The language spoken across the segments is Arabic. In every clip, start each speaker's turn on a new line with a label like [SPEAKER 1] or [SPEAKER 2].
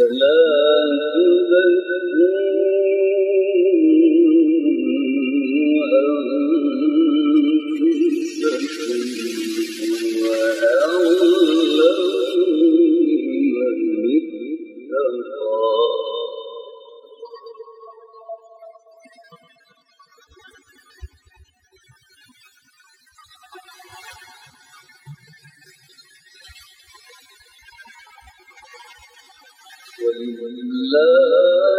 [SPEAKER 1] ولله ما ولله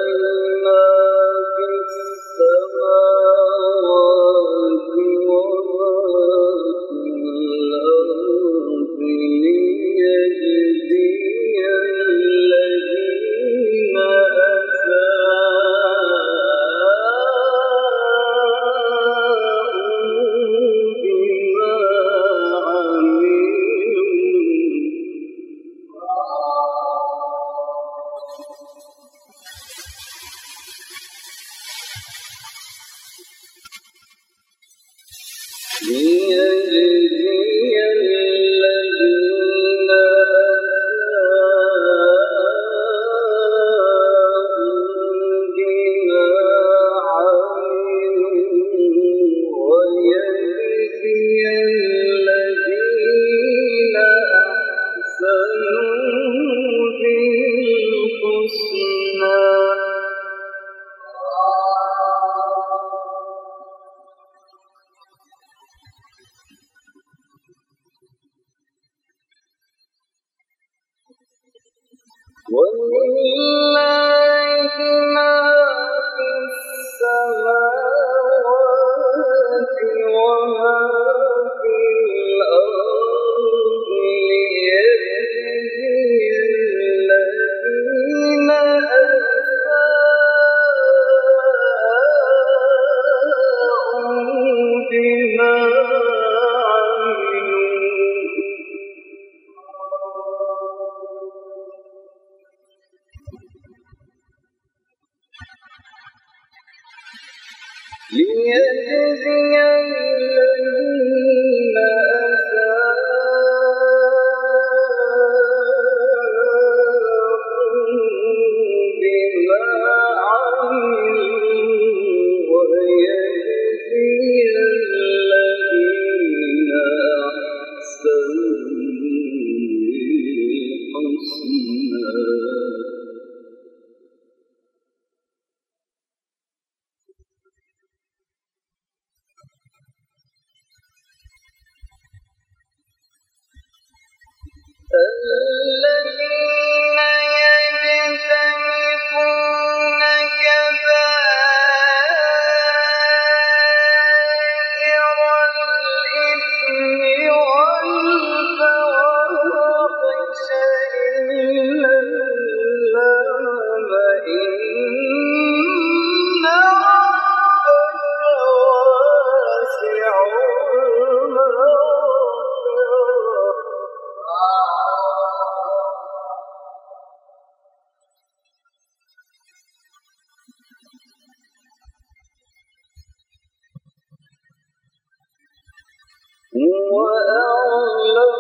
[SPEAKER 1] هو أعلم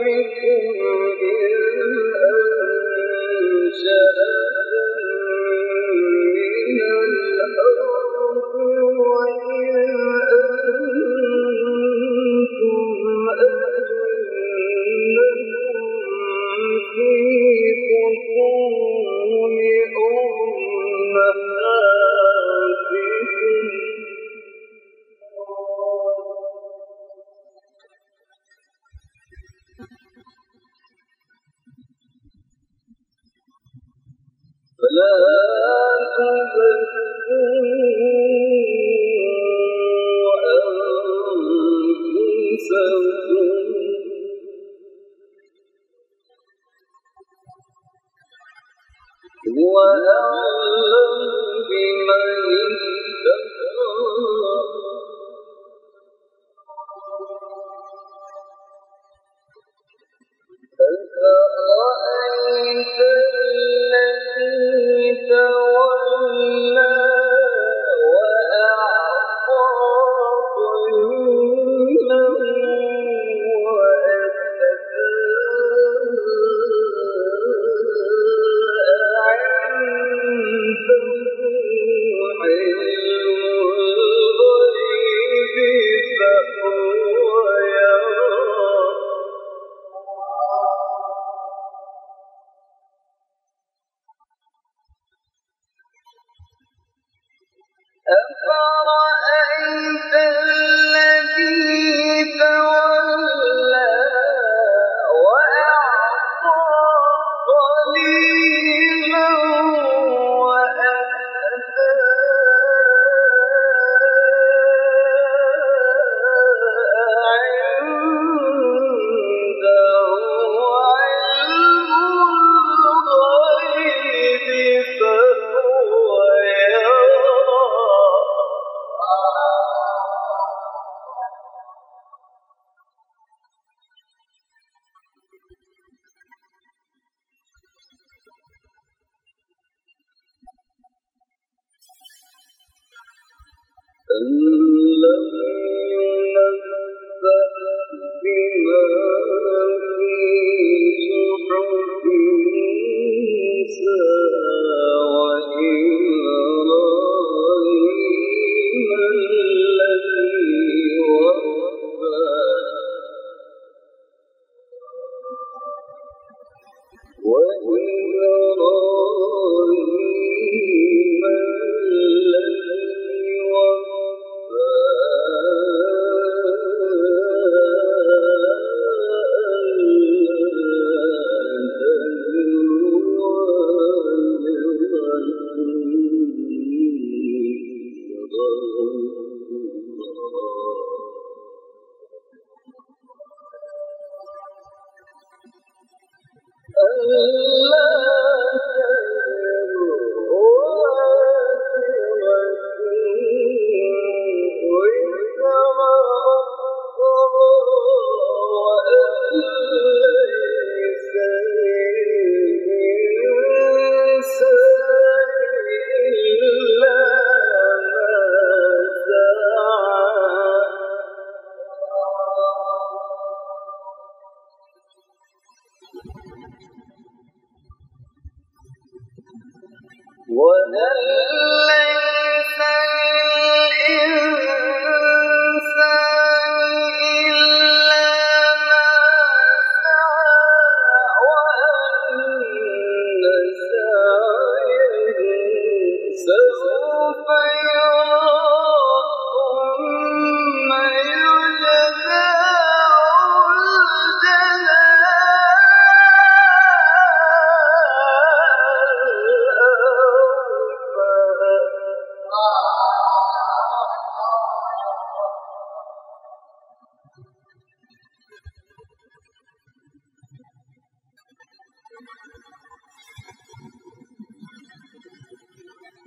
[SPEAKER 1] بكم إذ أنشأكم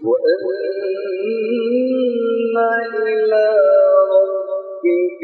[SPEAKER 1] وأن إلى ربك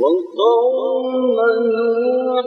[SPEAKER 1] وقوم نوح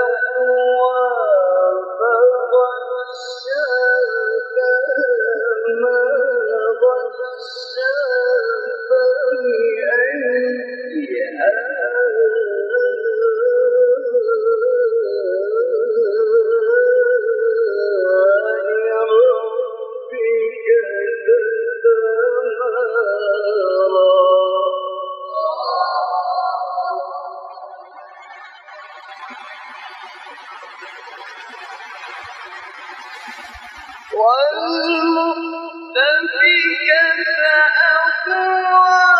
[SPEAKER 1] أقواما والمؤتفكة أقوى